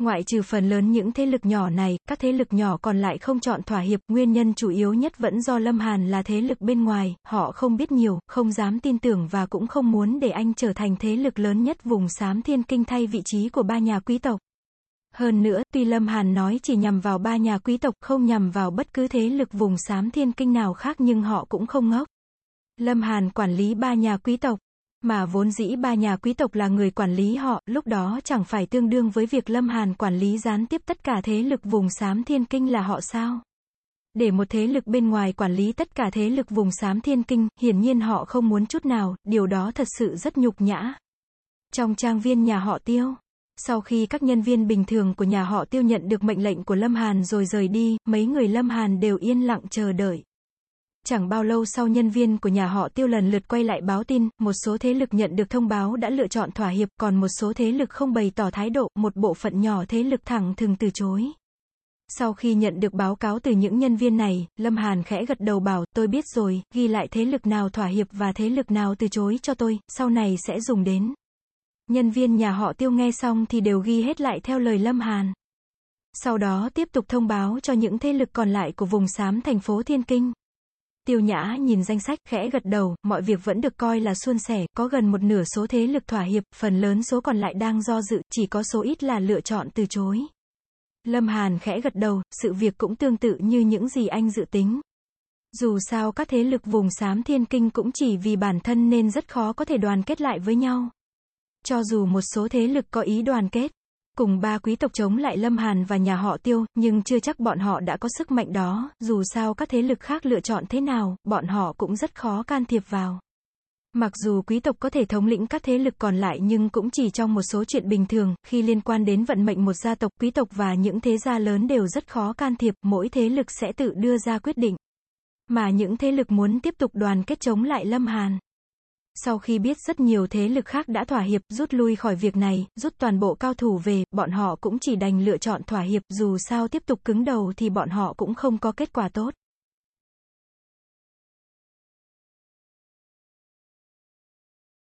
Ngoại trừ phần lớn những thế lực nhỏ này, các thế lực nhỏ còn lại không chọn thỏa hiệp, nguyên nhân chủ yếu nhất vẫn do Lâm Hàn là thế lực bên ngoài, họ không biết nhiều, không dám tin tưởng và cũng không muốn để anh trở thành thế lực lớn nhất vùng xám thiên kinh thay vị trí của ba nhà quý tộc. Hơn nữa, tuy Lâm Hàn nói chỉ nhằm vào ba nhà quý tộc, không nhằm vào bất cứ thế lực vùng xám thiên kinh nào khác nhưng họ cũng không ngốc. Lâm Hàn quản lý ba nhà quý tộc, mà vốn dĩ ba nhà quý tộc là người quản lý họ, lúc đó chẳng phải tương đương với việc Lâm Hàn quản lý gián tiếp tất cả thế lực vùng xám thiên kinh là họ sao? Để một thế lực bên ngoài quản lý tất cả thế lực vùng xám thiên kinh, hiển nhiên họ không muốn chút nào, điều đó thật sự rất nhục nhã. Trong trang viên nhà họ tiêu, sau khi các nhân viên bình thường của nhà họ tiêu nhận được mệnh lệnh của Lâm Hàn rồi rời đi, mấy người Lâm Hàn đều yên lặng chờ đợi. Chẳng bao lâu sau nhân viên của nhà họ tiêu lần lượt quay lại báo tin, một số thế lực nhận được thông báo đã lựa chọn thỏa hiệp, còn một số thế lực không bày tỏ thái độ, một bộ phận nhỏ thế lực thẳng thừng từ chối. Sau khi nhận được báo cáo từ những nhân viên này, Lâm Hàn khẽ gật đầu bảo, tôi biết rồi, ghi lại thế lực nào thỏa hiệp và thế lực nào từ chối cho tôi, sau này sẽ dùng đến. Nhân viên nhà họ tiêu nghe xong thì đều ghi hết lại theo lời Lâm Hàn. Sau đó tiếp tục thông báo cho những thế lực còn lại của vùng xám thành phố Thiên Kinh. Tiêu Nhã nhìn danh sách, khẽ gật đầu, mọi việc vẫn được coi là suôn sẻ, có gần một nửa số thế lực thỏa hiệp, phần lớn số còn lại đang do dự, chỉ có số ít là lựa chọn từ chối. Lâm Hàn khẽ gật đầu, sự việc cũng tương tự như những gì anh dự tính. Dù sao các thế lực vùng xám thiên kinh cũng chỉ vì bản thân nên rất khó có thể đoàn kết lại với nhau. Cho dù một số thế lực có ý đoàn kết, cùng ba quý tộc chống lại Lâm Hàn và nhà họ Tiêu, nhưng chưa chắc bọn họ đã có sức mạnh đó, dù sao các thế lực khác lựa chọn thế nào, bọn họ cũng rất khó can thiệp vào. Mặc dù quý tộc có thể thống lĩnh các thế lực còn lại nhưng cũng chỉ trong một số chuyện bình thường, khi liên quan đến vận mệnh một gia tộc, quý tộc và những thế gia lớn đều rất khó can thiệp, mỗi thế lực sẽ tự đưa ra quyết định. Mà những thế lực muốn tiếp tục đoàn kết chống lại Lâm Hàn. Sau khi biết rất nhiều thế lực khác đã thỏa hiệp, rút lui khỏi việc này, rút toàn bộ cao thủ về, bọn họ cũng chỉ đành lựa chọn thỏa hiệp, dù sao tiếp tục cứng đầu thì bọn họ cũng không có kết quả tốt.